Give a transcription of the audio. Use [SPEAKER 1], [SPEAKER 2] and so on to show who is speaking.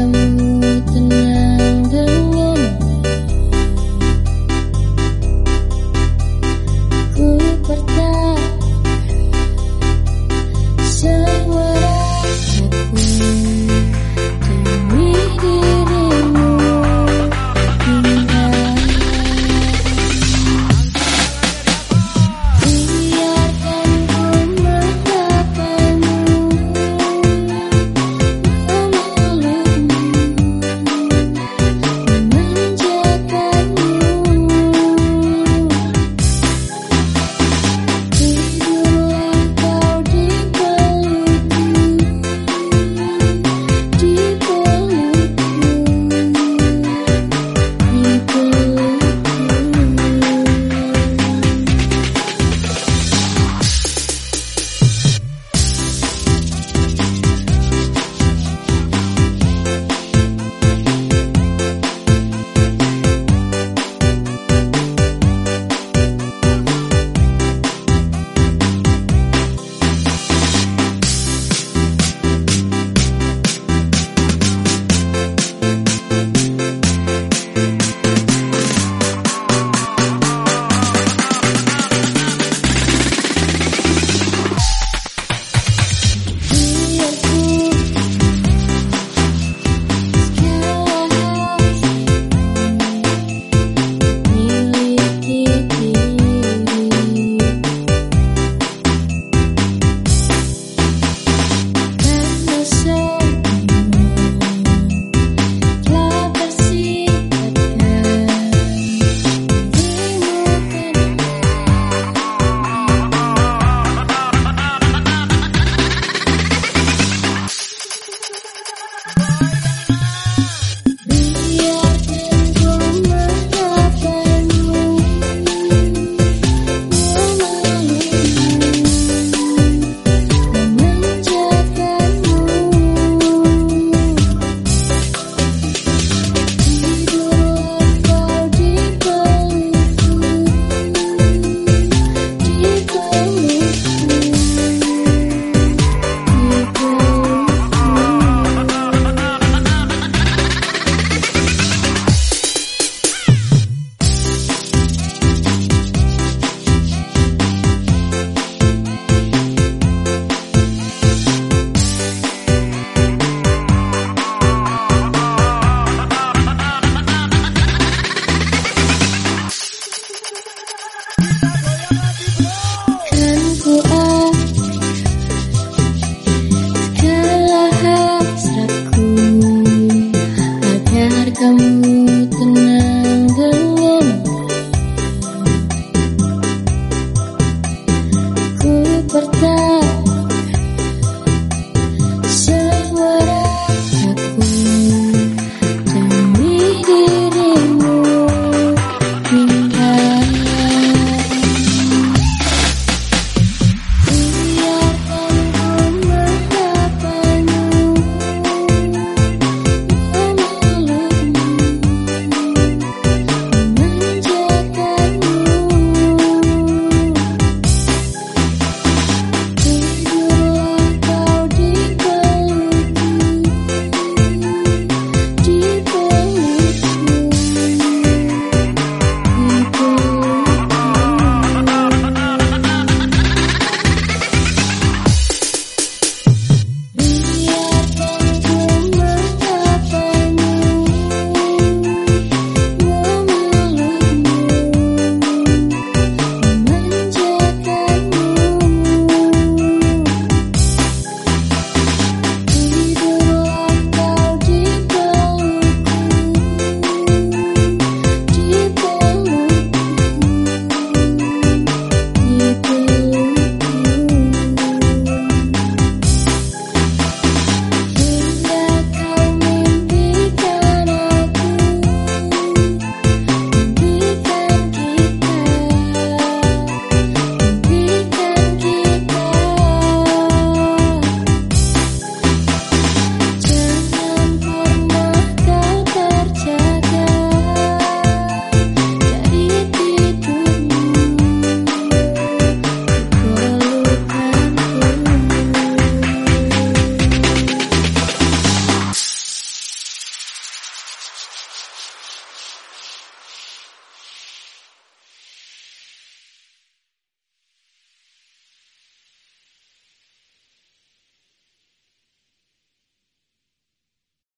[SPEAKER 1] come